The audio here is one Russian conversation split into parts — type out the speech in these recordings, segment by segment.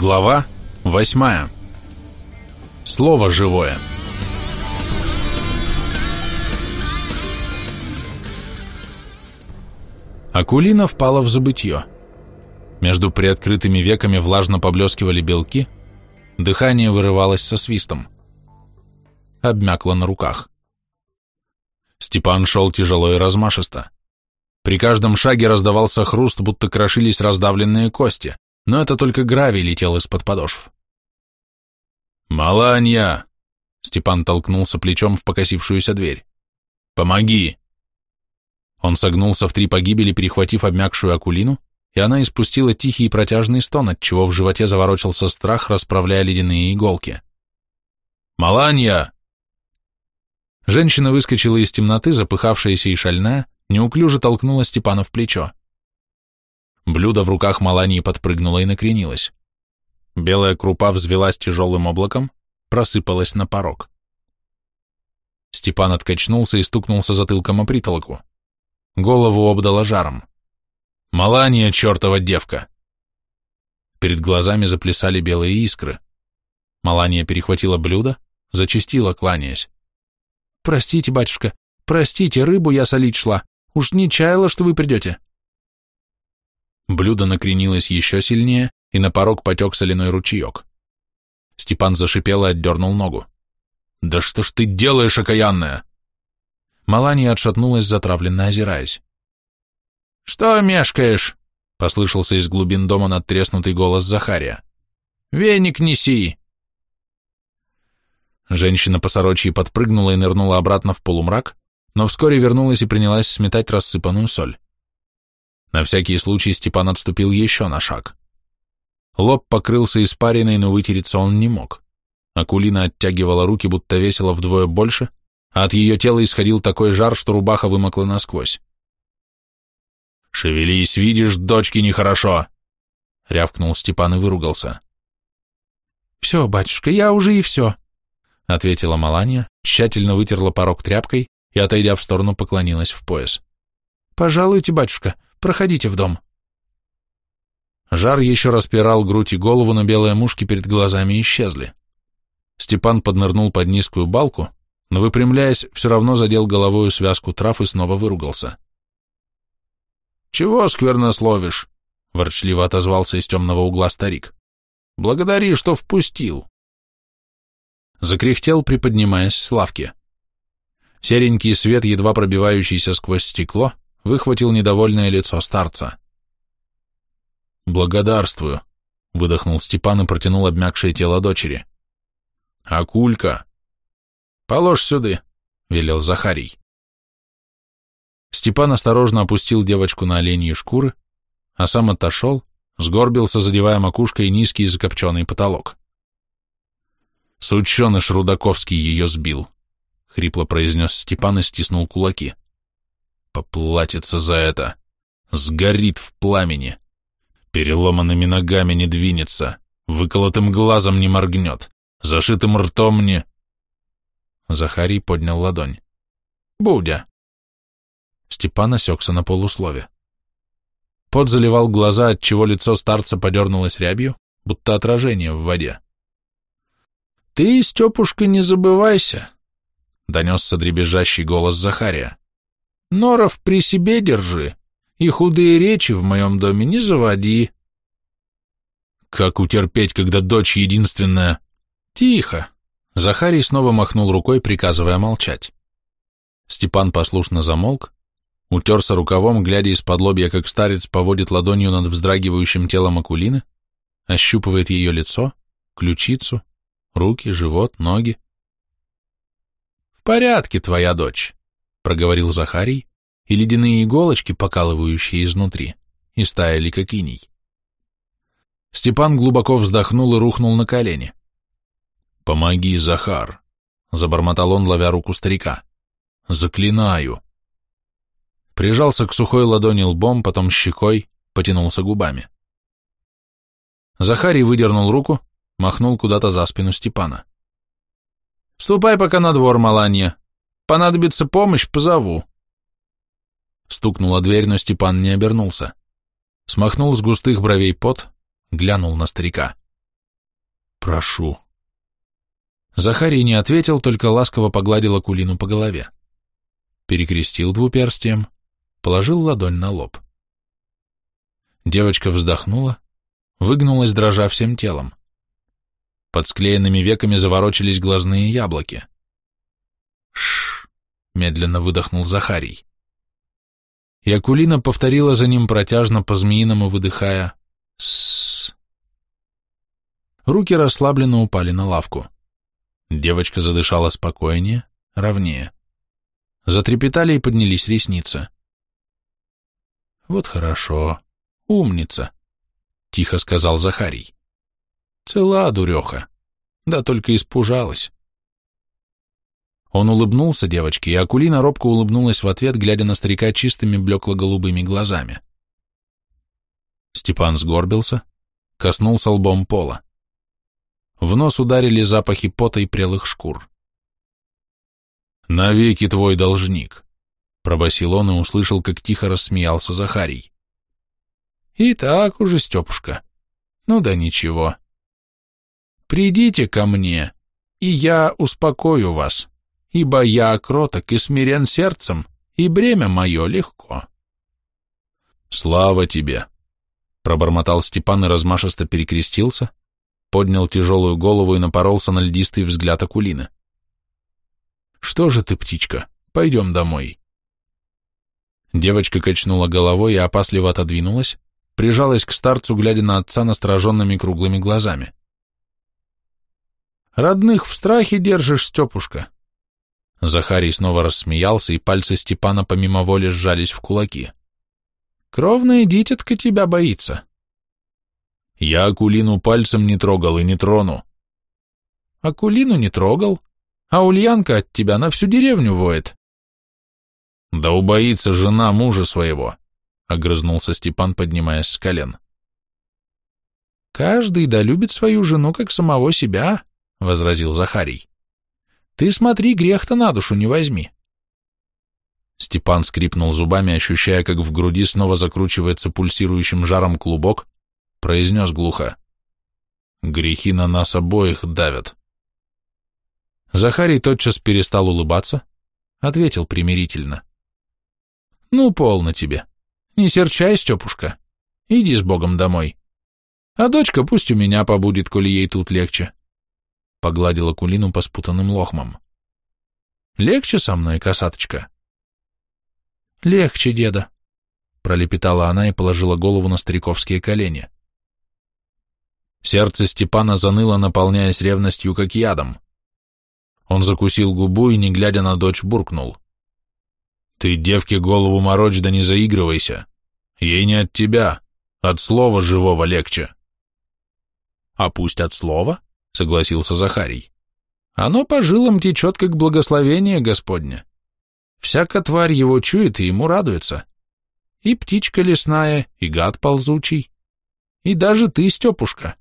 Глава восьмая. Слово живое. Акулина впала в забытье. Между приоткрытыми веками влажно поблескивали белки, дыхание вырывалось со свистом. Обмякло на руках. Степан шел тяжело и размашисто. При каждом шаге раздавался хруст, будто крошились раздавленные кости но это только гравий летел из-под подошв. «Маланья!» — Степан толкнулся плечом в покосившуюся дверь. «Помоги!» Он согнулся в три погибели, перехватив обмякшую акулину, и она испустила тихий и протяжный стон, отчего в животе заворочился страх, расправляя ледяные иголки. «Маланья!» Женщина выскочила из темноты, запыхавшаяся и шальная, неуклюже толкнула Степана в плечо. Блюдо в руках Малании подпрыгнуло и накренилось. Белая крупа взвелась тяжелым облаком, просыпалась на порог. Степан откачнулся и стукнулся затылком о притолоку. Голову обдало жаром. «Малания, чертова девка!» Перед глазами заплясали белые искры. Малания перехватила блюдо, зачастила, кланяясь. «Простите, батюшка, простите, рыбу я солить шла. Уж не чаяла, что вы придете». Блюдо накренилось еще сильнее, и на порог потек соляной ручеек. Степан зашипел и отдернул ногу. «Да что ж ты делаешь, окаянная?» Малания отшатнулась, затравленно озираясь. «Что мешкаешь?» — послышался из глубин дома надтреснутый голос Захария. «Веник неси!» Женщина по сорочьи подпрыгнула и нырнула обратно в полумрак, но вскоре вернулась и принялась сметать рассыпанную соль. На всякий случай Степан отступил еще на шаг. Лоб покрылся испариной, но вытереться он не мог. Акулина оттягивала руки, будто весила вдвое больше, а от ее тела исходил такой жар, что рубаха вымокла насквозь. «Шевелись, видишь, дочки нехорошо!» — рявкнул Степан и выругался. «Все, батюшка, я уже и все», — ответила Маланья, тщательно вытерла порог тряпкой и, отойдя в сторону, поклонилась в пояс. «Пожалуйте, батюшка, Проходите в дом». Жар еще распирал грудь и голову, но белые мушки перед глазами исчезли. Степан поднырнул под низкую балку, но, выпрямляясь, все равно задел головою связку трав и снова выругался. «Чего сквернословишь?» — ворчливо отозвался из темного угла старик. «Благодари, что впустил». Закряхтел, приподнимаясь с лавки. Серенький свет, едва пробивающийся сквозь стекло, выхватил недовольное лицо старца. «Благодарствую», — выдохнул Степан и протянул обмякшее тело дочери. «Акулька!» «Положь сюда», — велел Захарий. Степан осторожно опустил девочку на оленьи шкуры, а сам отошел, сгорбился, задевая макушкой низкий закопченный потолок. «Сученыш Рудаковский ее сбил», — хрипло произнес Степан и стиснул кулаки. Поплатится за это. Сгорит в пламени. Переломанными ногами не двинется. Выколотым глазом не моргнет. Зашитым ртом не... Захарий поднял ладонь. «Будя!» Степан осекся на полуслове. Пот заливал глаза, отчего лицо старца подернулось рябью, будто отражение в воде. «Ты, Степушка, не забывайся!» — донесся дребезжащий голос Захария. Норов при себе держи, и худые речи в моем доме не заводи. Как утерпеть, когда дочь единственная? Тихо. Захарий снова махнул рукой, приказывая молчать. Степан послушно замолк, утерся рукавом, глядя из-под лобья, как старец поводит ладонью над вздрагивающим телом Акулины, ощупывает ее лицо, ключицу, руки, живот, ноги. «В порядке, твоя дочь. — проговорил Захарий, и ледяные иголочки, покалывающие изнутри, истаяли как иней. Степан глубоко вздохнул и рухнул на колени. «Помоги, Захар!» — забормотал он, ловя руку старика. «Заклинаю!» Прижался к сухой ладони лбом, потом щекой, потянулся губами. Захарий выдернул руку, махнул куда-то за спину Степана. «Ступай пока на двор, Маланья, Понадобится помощь, позову. Стукнула дверь, но Степан не обернулся. Смахнул с густых бровей пот, глянул на старика. Прошу. Захарий не ответил, только ласково погладил Акулину по голове. Перекрестил двуперстием, положил ладонь на лоб. Девочка вздохнула, выгнулась, дрожа всем телом. Под склеенными веками заворочились глазные яблоки. Медленно выдохнул Захарий. И Акулина повторила за ним протяжно по-змеиному, выдыхая «Сссс». Руки расслабленно упали на лавку. Девочка задышала спокойнее, ровнее. Затрепетали и поднялись ресницы. «Вот хорошо. Умница», — тихо сказал Захарий. «Цела, дуреха. Да только испужалась». Он улыбнулся девочке, и Акулина робко улыбнулась в ответ, глядя на старика чистыми блекло-голубыми глазами. Степан сгорбился, коснулся лбом пола. В нос ударили запахи пота и прелых шкур. «Навеки твой должник», — пробасил он и услышал, как тихо рассмеялся Захарий. «И так уже, Степушка. Ну да ничего. Придите ко мне, и я успокою вас» ибо я кроток и смирен сердцем, и бремя мое легко. Слава тебе! Пробормотал Степан и размашисто перекрестился, поднял тяжелую голову и напоролся на льдистый взгляд Акулины. Что же ты, птичка, пойдем домой. Девочка качнула головой и опасливо отодвинулась, прижалась к старцу, глядя на отца настороженными круглыми глазами. «Родных в страхе держишь, Степушка», Захарий снова рассмеялся, и пальцы Степана помимо воли сжались в кулаки. «Кровная дитятка тебя боится». «Я Акулину пальцем не трогал и не трону». «Акулину не трогал, а Ульянка от тебя на всю деревню воет». «Да убоится жена мужа своего», — огрызнулся Степан, поднимаясь с колен. «Каждый да любит свою жену, как самого себя», — возразил Захарий. Ты смотри, грех-то на душу не возьми. Степан скрипнул зубами, ощущая, как в груди снова закручивается пульсирующим жаром клубок, произнес глухо. Грехи на нас обоих давят. Захарий тотчас перестал улыбаться, ответил примирительно. Ну, полно тебе. Не серчай, Степушка. Иди с Богом домой. А дочка пусть у меня побудет, коли ей тут легче погладила Кулину по спутанным лохмам. «Легче со мной, косаточка?» «Легче, деда», — пролепетала она и положила голову на стариковские колени. Сердце Степана заныло, наполняясь ревностью, как ядом. Он закусил губу и, не глядя на дочь, буркнул. «Ты, девке, голову морочь, да не заигрывайся. Ей не от тебя, от слова живого легче». «А пусть от слова?» — согласился Захарий. «Оно по жилам течет, как благословение Господне. Всяка тварь его чует и ему радуется. И птичка лесная, и гад ползучий, и даже ты, Степушка».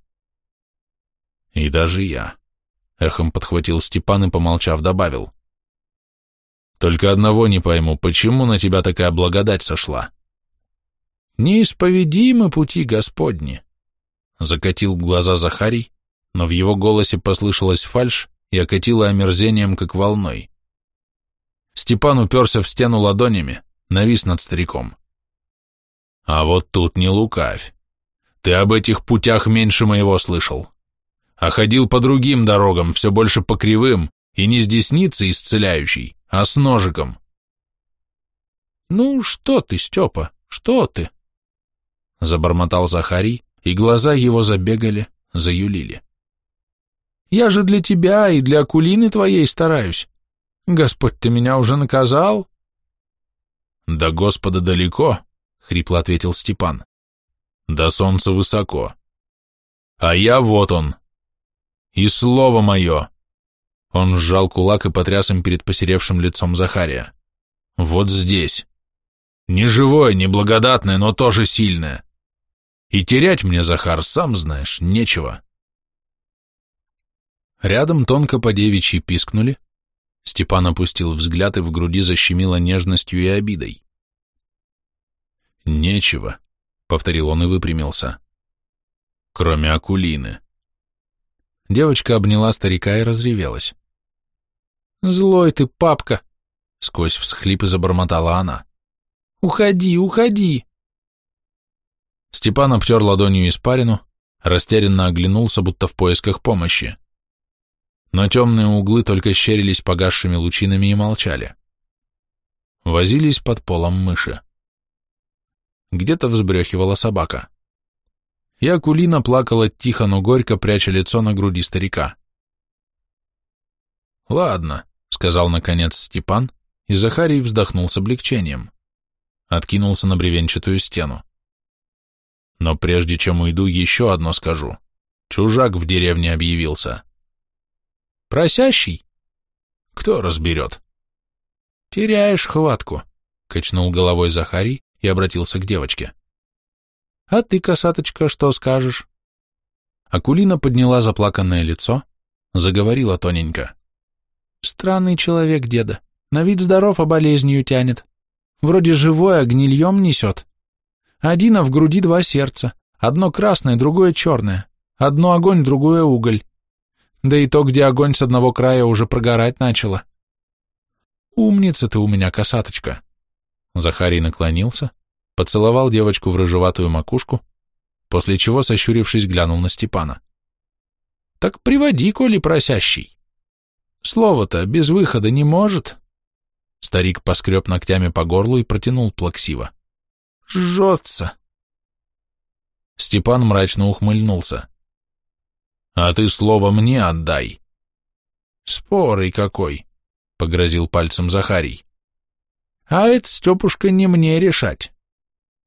«И даже я», — эхом подхватил Степан и, помолчав, добавил. «Только одного не пойму, почему на тебя такая благодать сошла?» «Неисповедимы пути Господни», — закатил глаза Захарий, но в его голосе послышалась фальшь и окатила омерзением, как волной. Степан уперся в стену ладонями, навис над стариком. «А вот тут не лукавь. Ты об этих путях меньше моего слышал. А ходил по другим дорогам, все больше по кривым, и не с десницей исцеляющей, а с ножиком». «Ну, что ты, Степа, что ты?» Забормотал Захарий, и глаза его забегали, заюлили. Я же для тебя и для Акулины твоей стараюсь. Господь, ты меня уже наказал?» «До Господа далеко», — хрипло ответил Степан. «До солнца высоко. А я вот он. И слово мое!» Он сжал кулак и потряс им перед посеревшим лицом Захария. «Вот здесь. Не живое, не благодатное, но тоже сильное. И терять мне, Захар, сам знаешь, нечего». Рядом тонко по девичьи пискнули. Степан опустил взгляд и в груди защемило нежностью и обидой. «Нечего», — повторил он и выпрямился. «Кроме Акулины». Девочка обняла старика и разревелась. «Злой ты, папка!» — сквозь всхлипы забормотала она. «Уходи, уходи!» Степан обтер ладонью испарину, растерянно оглянулся, будто в поисках помощи. Но темные углы только щерились погасшими лучинами и молчали. Возились под полом мыши. Где-то взбрехивала собака. И Акулина плакала тихо, но горько, пряча лицо на груди старика. «Ладно», — сказал наконец Степан, и Захарий вздохнул с облегчением. Откинулся на бревенчатую стену. Но прежде чем уйду, еще одно скажу. Чужак в деревне объявился. Просящий? Кто разберет? Теряешь хватку, качнул головой Захарий и обратился к девочке. А ты, косаточка, что скажешь? Акулина подняла заплаканное лицо, заговорила тоненько. Странный человек, деда. На вид здоров, а болезнью тянет. Вроде живой, а гнильем несет. Один, а в груди два сердца. Одно красное, другое черное. Одно огонь, другое уголь. Да и то, где огонь с одного края уже прогорать начало. Умница ты у меня, косаточка. Захарий наклонился, поцеловал девочку в рыжеватую макушку, после чего, сощурившись, глянул на Степана. Так приводи, коли просящий. Слово-то без выхода не может. Старик поскреб ногтями по горлу и протянул плаксиво жжется. Степан мрачно ухмыльнулся. А ты слово мне отдай. Спорый какой, погрозил пальцем Захарий. А это, Степушка, не мне решать.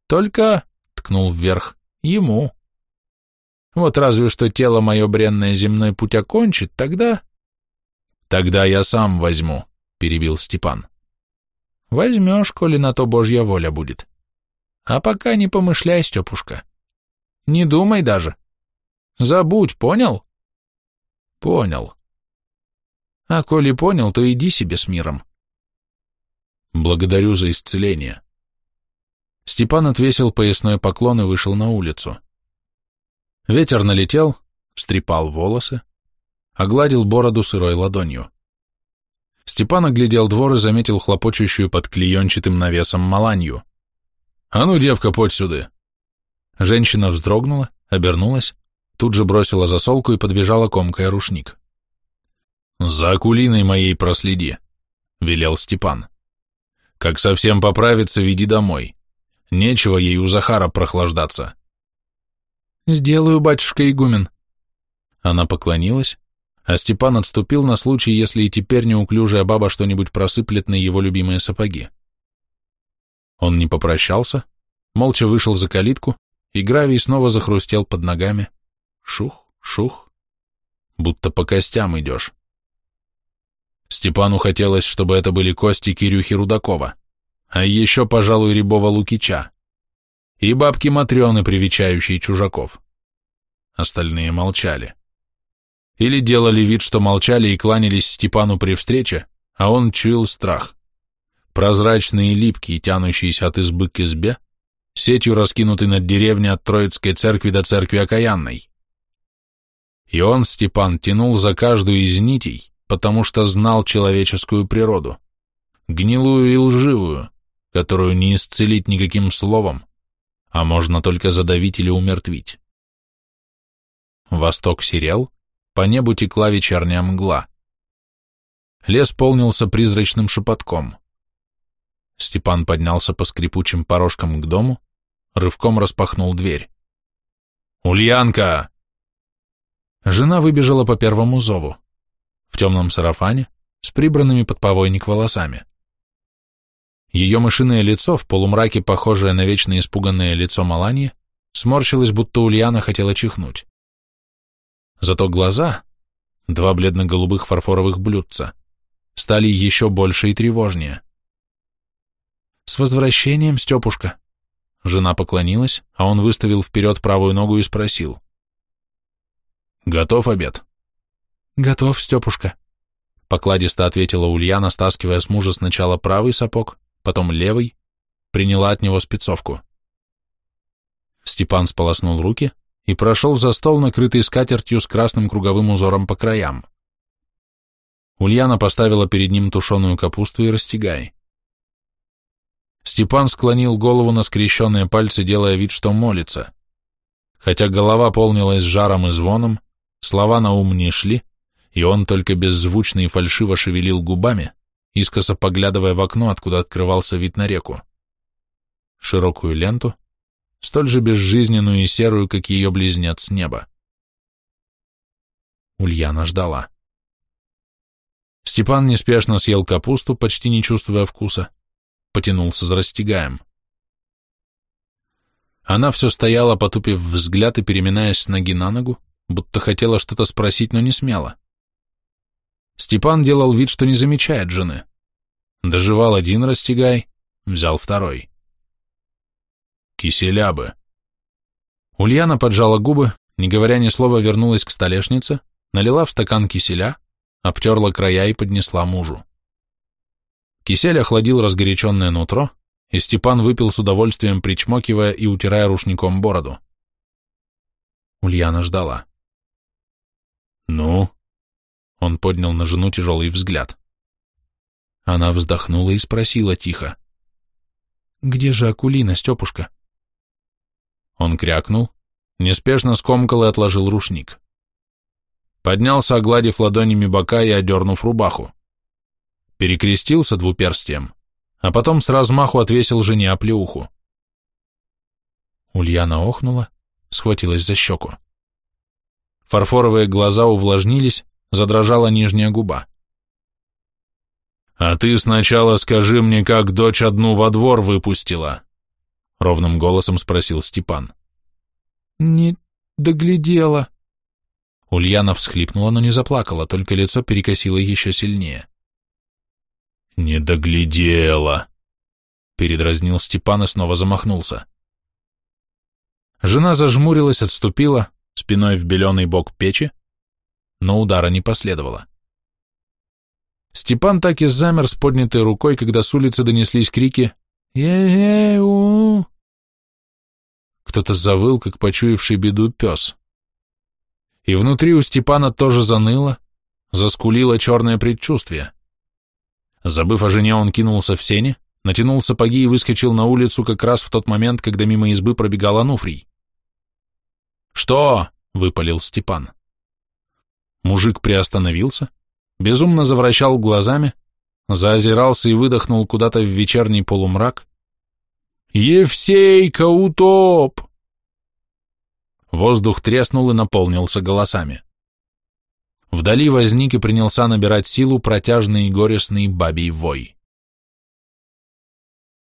Только, ткнул вверх, ему. Вот разве что тело мое бренное земной путь окончит, тогда... Тогда я сам возьму, перебил Степан. Возьмешь, коли на то Божья воля будет. А пока не помышляй, Степушка. Не думай даже. Забудь, понял? Понял. А коли понял, то иди себе с миром. Благодарю за исцеление. Степан отвесил поясной поклон и вышел на улицу. Ветер налетел, встрепал волосы, огладил бороду сырой ладонью. Степан оглядел двор и заметил хлопочущую под клеенчатым навесом маланью. «А ну, девка, подь сюда!» Женщина вздрогнула, обернулась, тут же бросила засолку и подбежала комкая рушник. «За акулиной моей проследи», — велел Степан. «Как совсем поправится, веди домой. Нечего ей у Захара прохлаждаться». «Сделаю, батюшка игумен». Она поклонилась, а Степан отступил на случай, если и теперь неуклюжая баба что-нибудь просыплет на его любимые сапоги. Он не попрощался, молча вышел за калитку, и гравий снова захрустел под ногами. Шух, шух, будто по костям идешь. Степану хотелось, чтобы это были кости Кирюхи Рудакова, а еще, пожалуй, Рябова Лукича и бабки Матрёны, привечающие чужаков. Остальные молчали. Или делали вид, что молчали и кланялись Степану при встрече, а он чуял страх прозрачный и липкий, тянущийся от избы к избе, сетью раскинутый над деревней от Троицкой церкви до церкви Окаянной. И он, Степан, тянул за каждую из нитей, потому что знал человеческую природу, гнилую и лживую, которую не исцелить никаким словом, а можно только задавить или умертвить. Восток серел, по небу текла вечерняя мгла. Лес полнился призрачным шепотком. Степан поднялся по скрипучим порожкам к дому, рывком распахнул дверь. «Ульянка!» Жена выбежала по первому зову, в темном сарафане, с прибранными под повойник волосами. Ее мышиное лицо, в полумраке похожее на вечно испуганное лицо Маланьи, сморщилось, будто Ульяна хотела чихнуть. Зато глаза, два бледно-голубых фарфоровых блюдца, стали еще больше и тревожнее. «С возвращением, Степушка!» Жена поклонилась, а он выставил вперед правую ногу и спросил. «Готов обед?» «Готов, Степушка», — покладисто ответила Ульяна, стаскивая с мужа сначала правый сапог, потом левый, приняла от него спецовку. Степан сполоснул руки, и прошел за стол, накрытый скатертью с красным круговым узором по краям. Ульяна поставила перед ним тушеную капусту и растягай. Степан склонил голову на скрещенные пальцы, делая вид, что молится. Хотя голова полнилась жаром и звоном, слова на ум не шли, и он только беззвучно и фальшиво шевелил губами, искоса поглядывая в окно, откуда открывался вид на реку. Широкую ленту, столь же безжизненную и серую, как ее близнец неба. Ульяна ждала. Степан неспешно съел капусту, почти не чувствуя вкуса, потянулся за растягаем. Она все стояла, потупив взгляд и переминаясь с ноги на ногу, будто хотела что-то спросить, но не смела. Степан делал вид, что не замечает жены. Доживал один растягай, взял второй. Киселя бы. Ульяна поджала губы, не говоря ни слова, вернулась к столешнице, налила в стакан киселя, обтерла края и поднесла мужу. Кисель охладил разгоряченное нутро, и Степан выпил с удовольствием, причмокивая и утирая рушником бороду. Ульяна ждала. «Ну?» Он поднял на жену тяжелый взгляд. Она вздохнула и спросила тихо. «Где же Акулина, Степушка?» Он крякнул, неспешно скомкал и отложил рушник. Поднялся, огладив ладонями бока и одернув рубаху перекрестился двуперстием, а потом с размаху отвесил жене оплеуху. Ульяна охнула, схватилась за щеку. Фарфоровые глаза увлажнились, задрожала нижняя губа. «А ты сначала скажи мне, как дочь одну во двор выпустила?» — ровным голосом спросил Степан. «Не доглядела». Ульяна всхлипнула, но не заплакала, только лицо перекосило еще сильнее. «Не доглядела!» Передразнил Степан и снова замахнулся. Жена зажмурилась, отступила, спиной в беленый бок печи, но удара не последовало. Степан так и замер с поднятой рукой, когда с улицы донеслись крики «Е-е-у!». Кто-то завыл, как почуявший беду пес. И внутри у Степана тоже заныло, заскулило черное предчувствие. Забыв о жене, он кинулся в сени, натянул сапоги и выскочил на улицу как раз в тот момент, когда мимо избы пробегал Ануфрий. «Что?» — выпалил Степан. Мужик приостановился, безумно завращал глазами, заозирался и выдохнул куда-то в вечерний полумрак. «Евсейка, утоп!» Воздух треснул и наполнился голосами. Вдали возник и принялся набирать силу протяжный и горестный бабий вой.